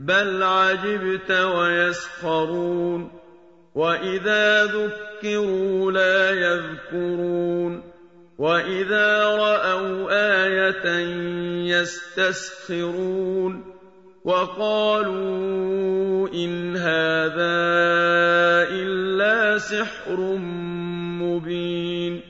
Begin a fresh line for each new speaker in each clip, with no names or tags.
بل عجبت ويسخرون وإذا ذكروا لا يذكرون وإذا رأوا آية يستسخرون وقالوا إن هذا إلا سحر مبين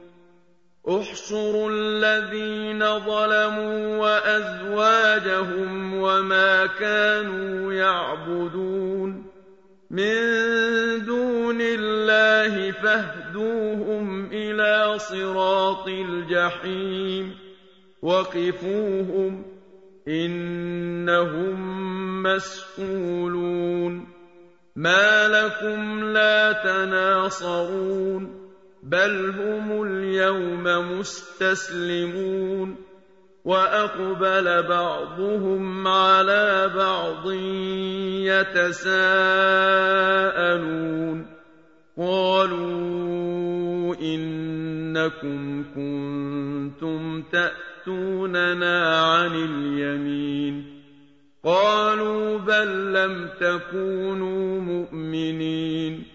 احشروا الذين ظلموا وأزواجهم وما كانوا يعبدون من دون الله فاهدوهم إلى صراط الجحيم وقفوهم إنهم مسئولون ما لكم لا تناصرون بل هم اليوم مستسلمون واقبل بعضهم على بعض يتساءلون قالوا انكم كنتم تاتوننا عن اليمين قالوا بل لم تكونوا مؤمنين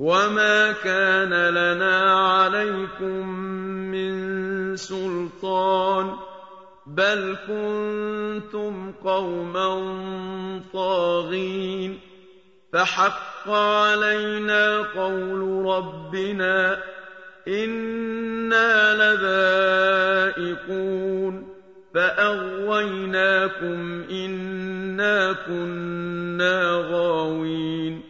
وما كان لنا عليكم من سلطان بل كنتم قوما طاغين فحق علينا قول ربنا أنا لذائقون فاغويناكم انا كنا غاوين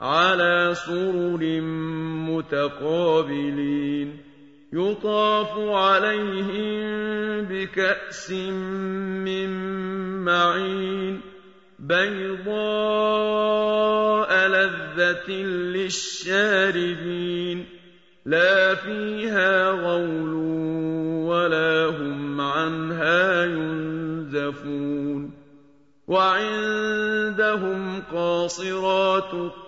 على سرر متقابلين يطاف عليهم بكأس من معين بيضاء لذة للشاربين لا فيها غول ولا هم عنها ينزفون وعندهم قاصرات الطرف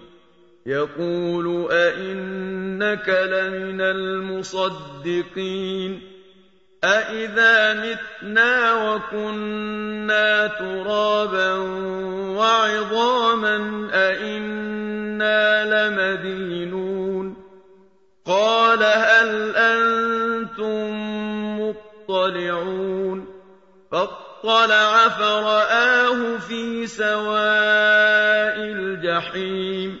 يقول أئنك لمن المصدقين أَإِذَا مِتْنَا وَكُنَّا تُرَابًا وَعِظَامًا أَإِنَّا لَمَدِينُونَ قَالَ هَلْ أَنتُم مُّطَّلِعُونَ فَاطَّلَعَ فَرَآهُ فِي سَوَاءِ الْجَحِيمِ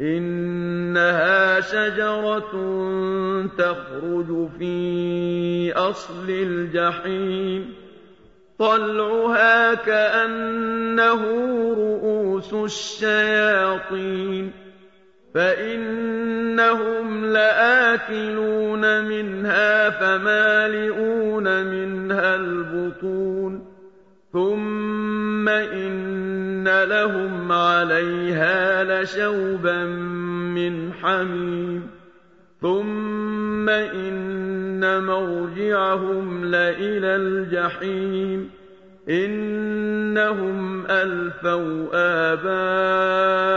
إنها شجرة تخرج في أصل الجحيم طلعها كأنه رؤوس الشياطين فإنهم لآكلون منها فمالئون منها البطون ثم لهم عليها لشوبا من حميم. ثم إن مرجعهم لإلى الجحيم. إنهم ألفوا آباءهم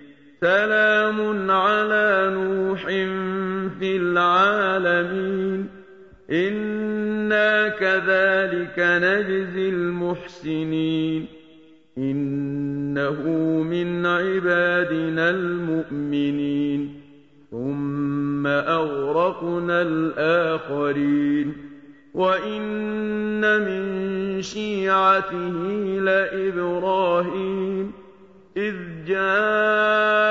سلام على نوح في العالمين. إنا كذلك نجزي المحسنين. إنه من عبادنا المؤمنين. ثم أغرقنا الآخرين. وإن من شيعته لإبراهيم. إذ جاء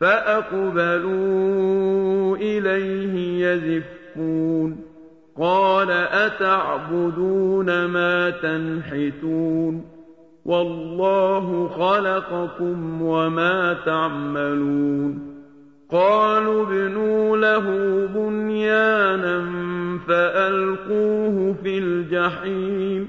فأقبلوا إليه يزفون قال أتعبدون ما تنحتون والله خلقكم وما تعملون قالوا ابنوا له بنيانا فألقوه في الجحيم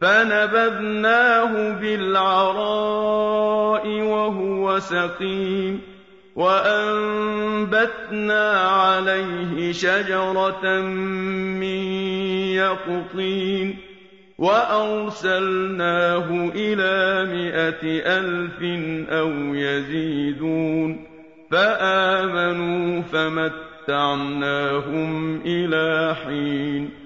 فَنَبَذْنَاهُ بِالْعَرَاءِ وَهُوَ سَقِيمٌ وَأَنبَتْنَا عَلَيْهِ شَجَرَةً مِّن يَقْطِينٍ وَأَرْسَلْنَاهُ إِلَىٰ مِائَةِ أَلْفٍ أَوْ يَزِيدُونَ فَآمَنُوا فَمَتَّعْنَاهُمْ إِلَىٰ حِينٍ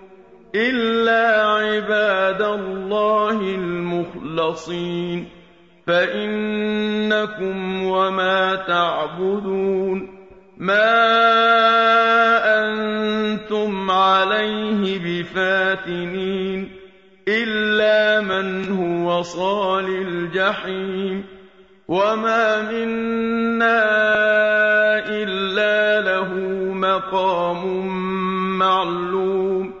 إِلَّا عِبَادَ اللَّهِ الْمُخْلَصِينَ فَإِنَّكُمْ وَمَا تَعْبُدُونَ. مَا أَنتُمْ عَلَيْهِ بِفَاتِنِينَ إِلَّا مَنْ هُوَ صَالِ الْجَحِيمِ. وَمَا مِنَّا إِلَّا لَهُ مَقَامٌ مَّعْلُومٌ.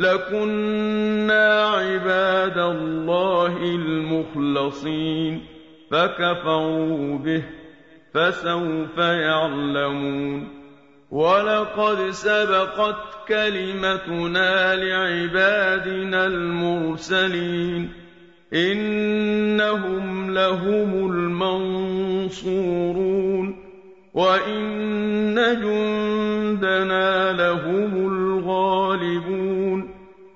لَكُنَّا عِبَادَ اللَّهِ الْمُخْلَصِينَ فَكَفَرُوا بِهِ ۖ فَسَوْفَ يَعْلَمُونَ وَلَقَدْ سَبَقَتْ كَلِمَتُنَا لِعِبَادِنَا الْمُرْسَلِينَ إِنَّهُمْ لَهُمُ الْمَنصُورُونَ وَإِنَّ جُندَنَا لَهُمُ الْغَالِبُونَ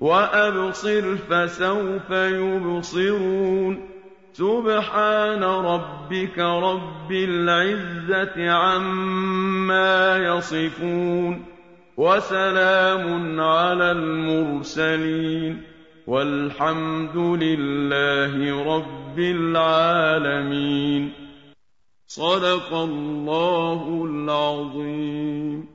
وَأَبْصِرْ فَسَوْفَ يُبْصِرُونَ. سُبْحَانَ رَبِّكَ رَبِّ الْعِزَّةِ عَمَّا يَصِفُونَ. وَسَلَامٌ عَلَى الْمُرْسَلِينَ. وَالْحَمْدُ لِلَّهِ رَبِّ الْعَالَمِينَ. صدق الله العظيم.